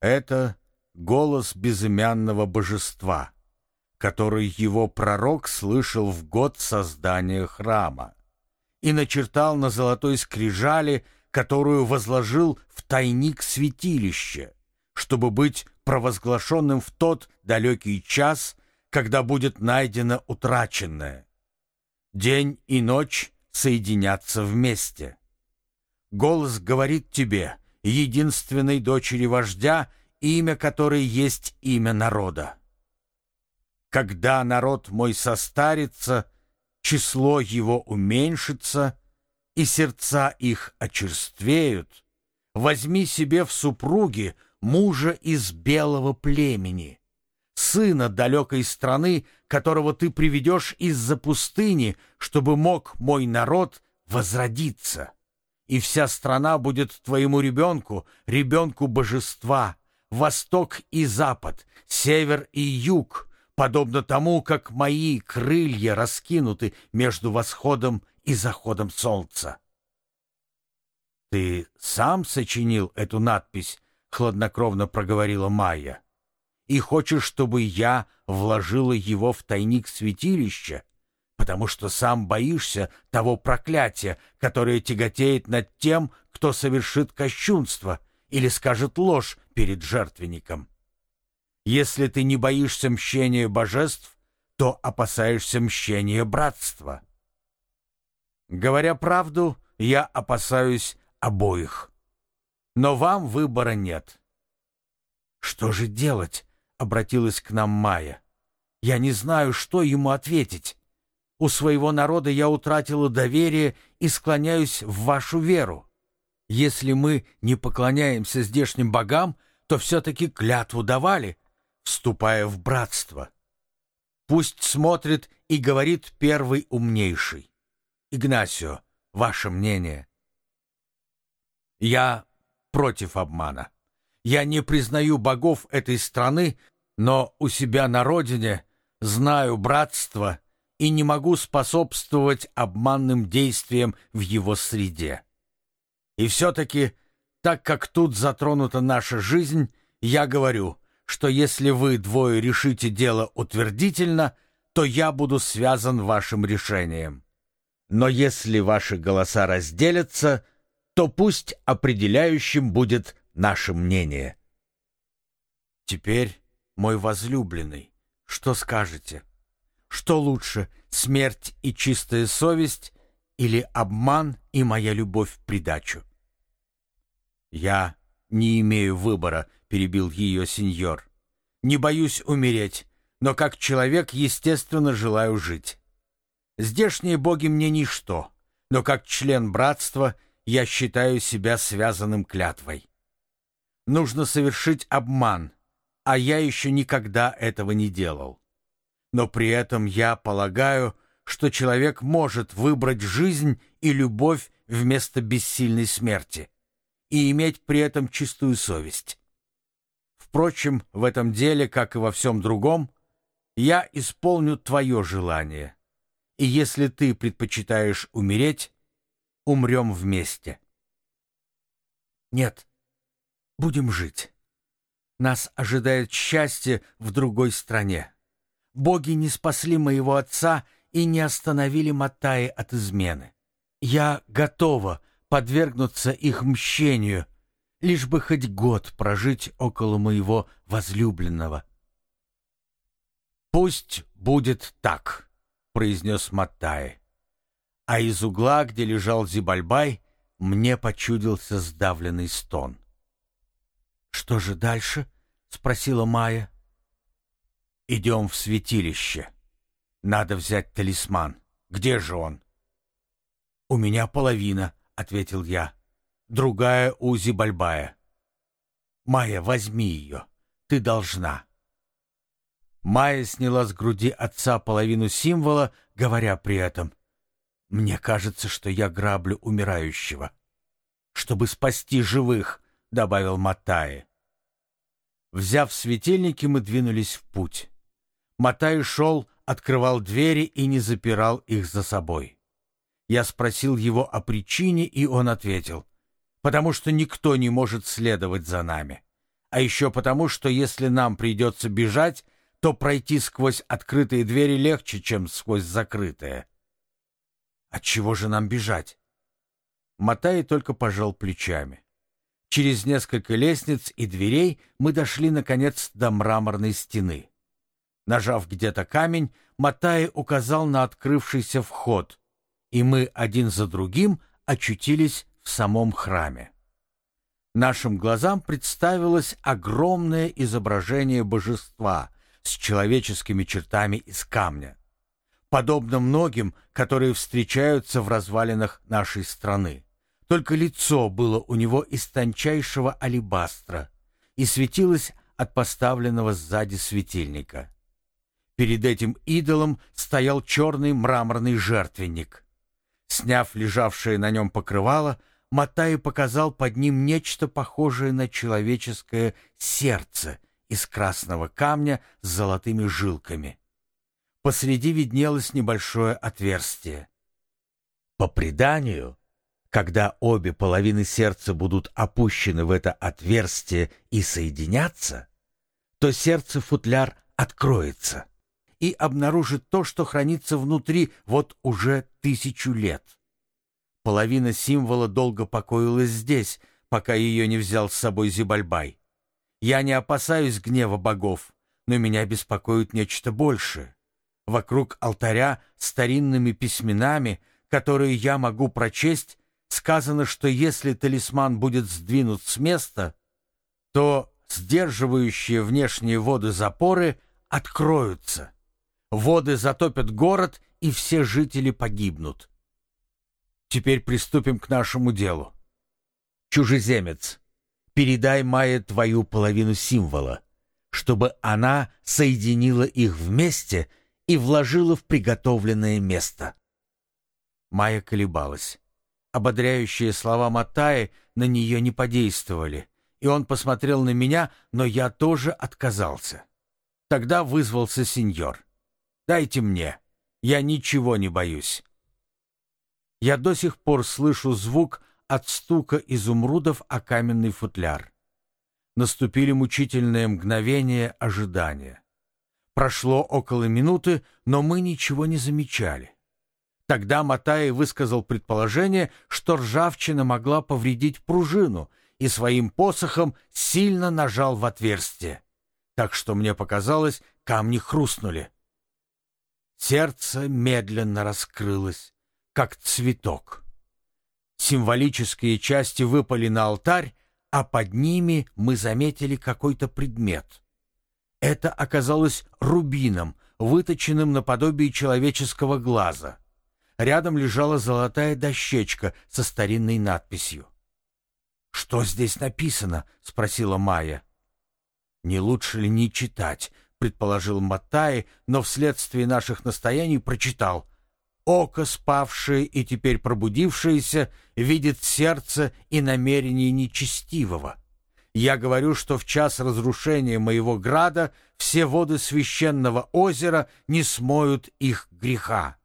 Это голос безымянного божества, который его пророк слышал в год создания храма и начертал на золотой скрижали, которую возложил в тайник святилища, чтобы быть провозглашенным в тот далекий час, когда будет найдено утраченное. День и ночь соединятся вместе. Голос говорит тебе, единственной дочери вождя, имя которой есть имя народа. Когда народ мой состарится, число его уменьшится, и сердца их очерствеют, возьми себе в супруги мужа из белого племени, сына далекой страны, которого ты приведешь из-за пустыни, чтобы мог мой народ возродиться. И вся страна будет твоему ребенку, ребенку божества, восток и запад, север и юг, подобно тому, как мои крылья раскинуты между восходом и заходом солнца. «Ты сам сочинил эту надпись?» — хладнокровно проговорила Майя. «И хочешь, чтобы я вложила его в тайник святилища, потому что сам боишься того проклятия, которое тяготеет над тем, кто совершит кощунство или скажет ложь перед жертвенником. Если ты не боишься мщения божеств, то опасаешься мщения братства. Говоря правду, я опасаюсь обоих. Но вам выбора нет. Что же делать? обратилась к нам Майя. Я не знаю, что ему ответить. У своего народа я утратила доверие и склоняюсь в вашу веру. Если мы не поклоняемся здешним богам, то все-таки клятву давали, вступая в братство. Пусть смотрит и говорит первый умнейший. Игнасио, ваше мнение? Я против обмана. Я не признаю богов этой страны, но у себя на родине знаю братство и не могу способствовать обманным действиям в его среде. И все-таки, так как тут затронута наша жизнь, я говорю, что если вы двое решите дело утвердительно, то я буду связан вашим решением. Но если ваши голоса разделятся, то пусть определяющим будет наше мнение. Теперь, мой возлюбленный, что скажете? Что лучше, смерть и чистая совесть или обман и моя любовь в придачу? Я не имею выбора, перебил ее сеньор. Не боюсь умереть, но как человек, естественно, желаю жить. Здешние боги мне ничто, но как член братства — я считаю себя связанным клятвой. Нужно совершить обман, а я еще никогда этого не делал. Но при этом я полагаю, что человек может выбрать жизнь и любовь вместо бессильной смерти и иметь при этом чистую совесть. Впрочем, в этом деле, как и во всем другом, я исполню твое желание. И если ты предпочитаешь умереть, умрем вместе. Нет, будем жить. Нас ожидает счастье в другой стране. Боги не спасли моего отца и не остановили Матаи от измены. Я готова подвергнуться их мщению, лишь бы хоть год прожить около моего возлюбленного. «Пусть будет так», — произнес Маттай а из угла, где лежал Зибальбай, мне почудился сдавленный стон. «Что же дальше?» — спросила Майя. «Идем в святилище. Надо взять талисман. Где же он?» «У меня половина», — ответил я. «Другая у Зибальбая». «Майя, возьми ее. Ты должна». Майя сняла с груди отца половину символа, говоря при этом мне кажется, что я граблю умирающего. Чтобы спасти живых, добавил Матай. Взяв светильники, мы двинулись в путь. Матай шел, открывал двери и не запирал их за собой. Я спросил его о причине, и он ответил, потому что никто не может следовать за нами. а еще потому, что если нам придется бежать, то пройти сквозь открытые двери легче, чем сквозь закрытые. От чего же нам бежать? Матай только пожал плечами. Через несколько лестниц и дверей мы дошли, наконец, до мраморной стены. Нажав где-то камень, Матай указал на открывшийся вход, и мы один за другим очутились в самом храме. Нашим глазам представилось огромное изображение божества с человеческими чертами из камня, подобно многим, которые встречаются в развалинах нашей страны. Только лицо было у него из тончайшего алебастра и светилось от поставленного сзади светильника. Перед этим идолом стоял черный мраморный жертвенник. Сняв лежавшее на нем покрывало, Матай показал под ним нечто похожее на человеческое сердце из красного камня с золотыми жилками. Посреди виднелось небольшое отверстие. По преданию, когда обе половины сердца будут опущены в это отверстие и соединятся, то сердце-футляр откроется и обнаружит то, что хранится внутри вот уже тысячу лет. Половина символа долго покоилась здесь, пока ее не взял с собой Зибальбай. Я не опасаюсь гнева богов, но меня беспокоит нечто большее. Вокруг алтаря старинными письменами, которые я могу прочесть, сказано, что если талисман будет сдвинут с места, то сдерживающие внешние воды запоры откроются. Воды затопят город, и все жители погибнут. Теперь приступим к нашему делу. Чужеземец, передай Майе твою половину символа, чтобы она соединила их вместе и вложила в приготовленное место. Майя колебалась. Ободряющие слова Матаи на нее не подействовали, и он посмотрел на меня, но я тоже отказался. Тогда вызвался сеньор. «Дайте мне, я ничего не боюсь». Я до сих пор слышу звук от стука изумрудов о каменный футляр. Наступили мучительные мгновения ожидания. Прошло около минуты, но мы ничего не замечали. Тогда Матай высказал предположение, что ржавчина могла повредить пружину, и своим посохом сильно нажал в отверстие. Так что мне показалось, камни хрустнули. Сердце медленно раскрылось как цветок. Символические части выпали на алтарь, а под ними мы заметили какой-то предмет. Это оказалось рубином, выточенным наподобие человеческого глаза. Рядом лежала золотая дощечка со старинной надписью. «Что здесь написано?» — спросила Майя. «Не лучше ли не читать?» — предположил Маттай, но вследствие наших настояний прочитал. Око, спавшее и теперь пробудившееся, видит сердце и намерение нечестивого. Я говорю, что в час разрушения моего града все воды священного озера не смоют их греха.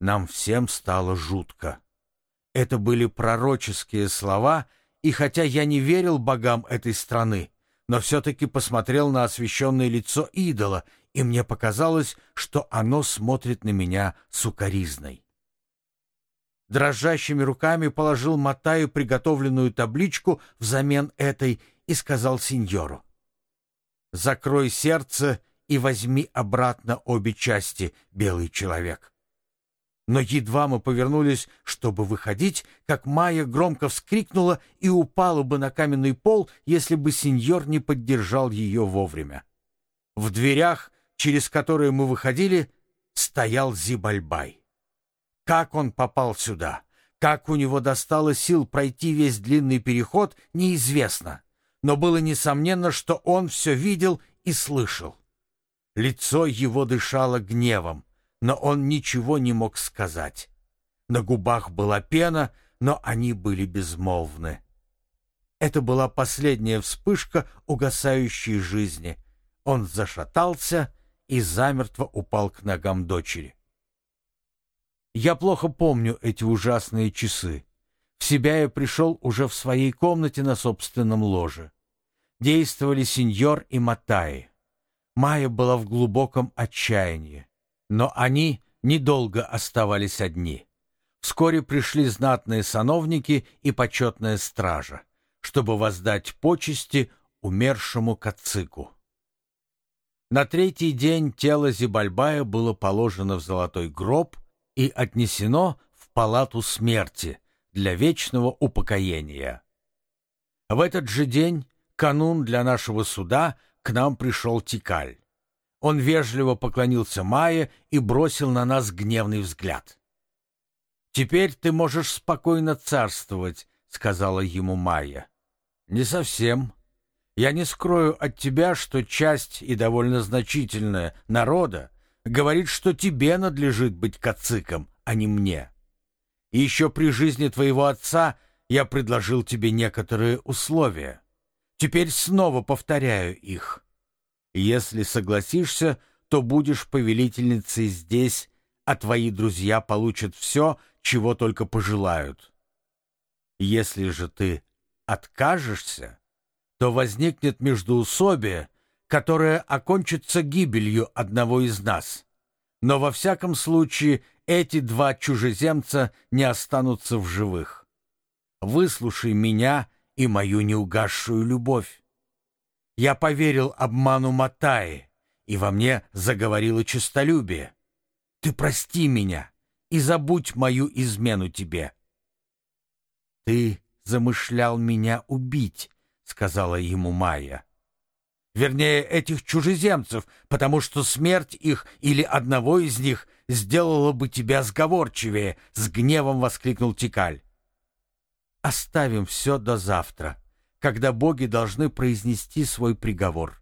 Нам всем стало жутко. Это были пророческие слова, и хотя я не верил богам этой страны, но все-таки посмотрел на освященное лицо идола и мне показалось, что оно смотрит на меня сукоризной. Дрожащими руками положил Матаю приготовленную табличку взамен этой и сказал сеньору. «Закрой сердце и возьми обратно обе части, белый человек». Но едва мы повернулись, чтобы выходить, как Майя громко вскрикнула и упала бы на каменный пол, если бы сеньор не поддержал ее вовремя. В дверях через которые мы выходили, стоял Зибальбай. Как он попал сюда, как у него достало сил пройти весь длинный переход, неизвестно, но было несомненно, что он все видел и слышал. Лицо его дышало гневом, но он ничего не мог сказать. На губах была пена, но они были безмолвны. Это была последняя вспышка угасающей жизни. Он зашатался и замертво упал к ногам дочери. Я плохо помню эти ужасные часы. В себя я пришел уже в своей комнате на собственном ложе. действовали сеньор и Матай. Майя была в глубоком отчаянии, но они недолго оставались одни. Вскоре пришли знатные сановники и почетная стража, чтобы воздать почести умершему кацику. На третий день тело Зибальбая было положено в золотой гроб и отнесено в палату смерти для вечного упокоения. В этот же день, канун для нашего суда, к нам пришел Тикаль. Он вежливо поклонился Майе и бросил на нас гневный взгляд. «Теперь ты можешь спокойно царствовать», — сказала ему Майя. «Не совсем. Я не скрою от тебя, что часть и довольно значительная народа говорит, что тебе надлежит быть кациком, а не мне. И еще при жизни твоего отца я предложил тебе некоторые условия. Теперь снова повторяю их. Если согласишься, то будешь повелительницей здесь, а твои друзья получат все, чего только пожелают. Если же ты откажешься, то возникнет междоусобие, которое окончится гибелью одного из нас. Но во всяком случае эти два чужеземца не останутся в живых. Выслушай меня и мою неугасшую любовь. Я поверил обману Матаи, и во мне заговорило честолюбие. Ты прости меня и забудь мою измену тебе. Ты замышлял меня убить, сказала ему Майя. Вернее, этих чужеземцев, потому что смерть их или одного из них сделала бы тебя сговорчивее, с гневом воскликнул Тикаль. Оставим все до завтра, когда боги должны произнести свой приговор.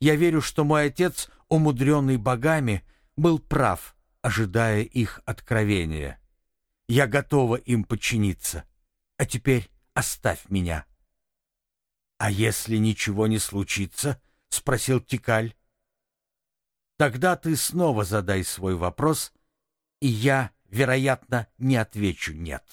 Я верю, что мой отец, умудренный богами, был прав, ожидая их откровения. Я готова им подчиниться. А теперь оставь меня. — А если ничего не случится? — спросил Тикаль. — Тогда ты снова задай свой вопрос, и я, вероятно, не отвечу «нет».